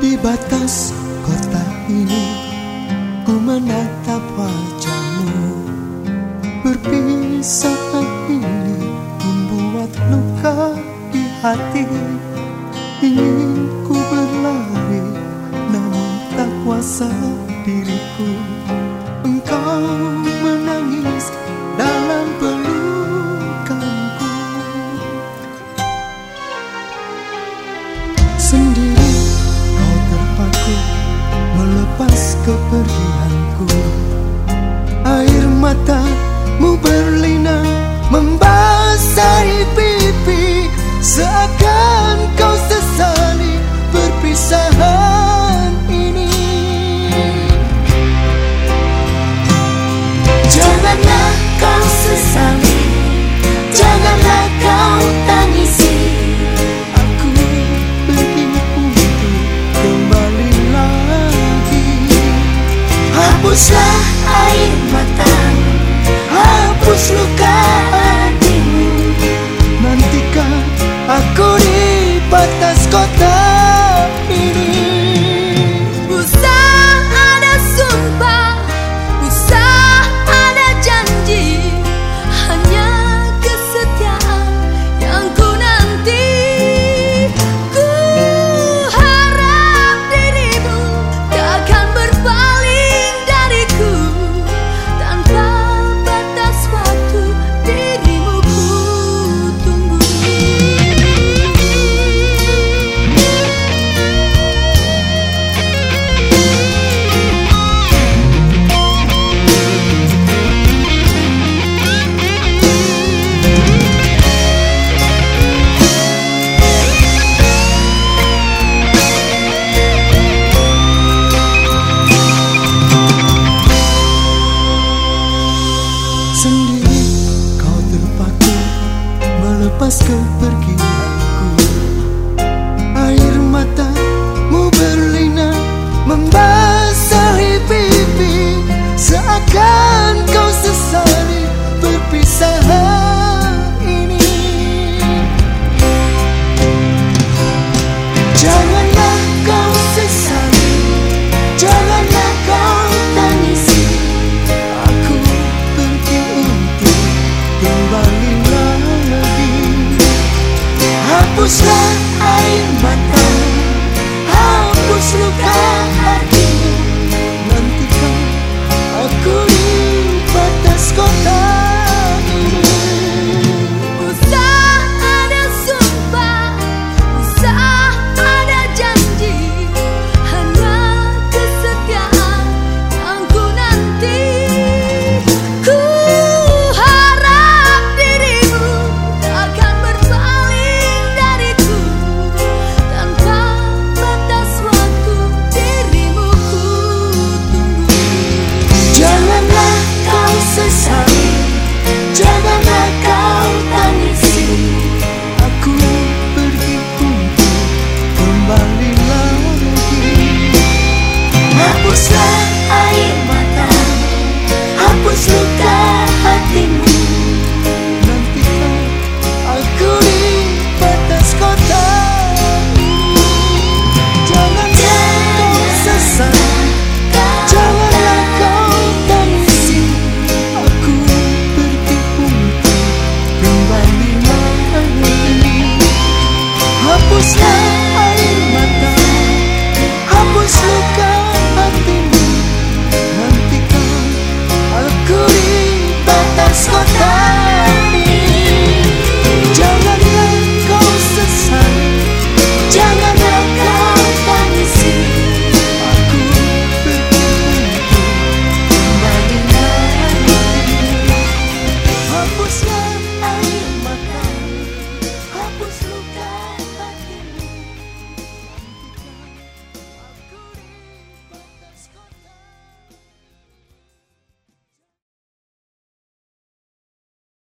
Di batas kota ini Ku menatap wajahmu. Berpisah ini Membuat luka di hati. Ingin ku berlari Namun tak kuasa diriku. Pas kepergianku air basah air mata Hapus luka. Lepas kau pergi aku Air matamu berlina Membasahi pipi. Seakan kau sesali perpisahan ini. Jangan slow した。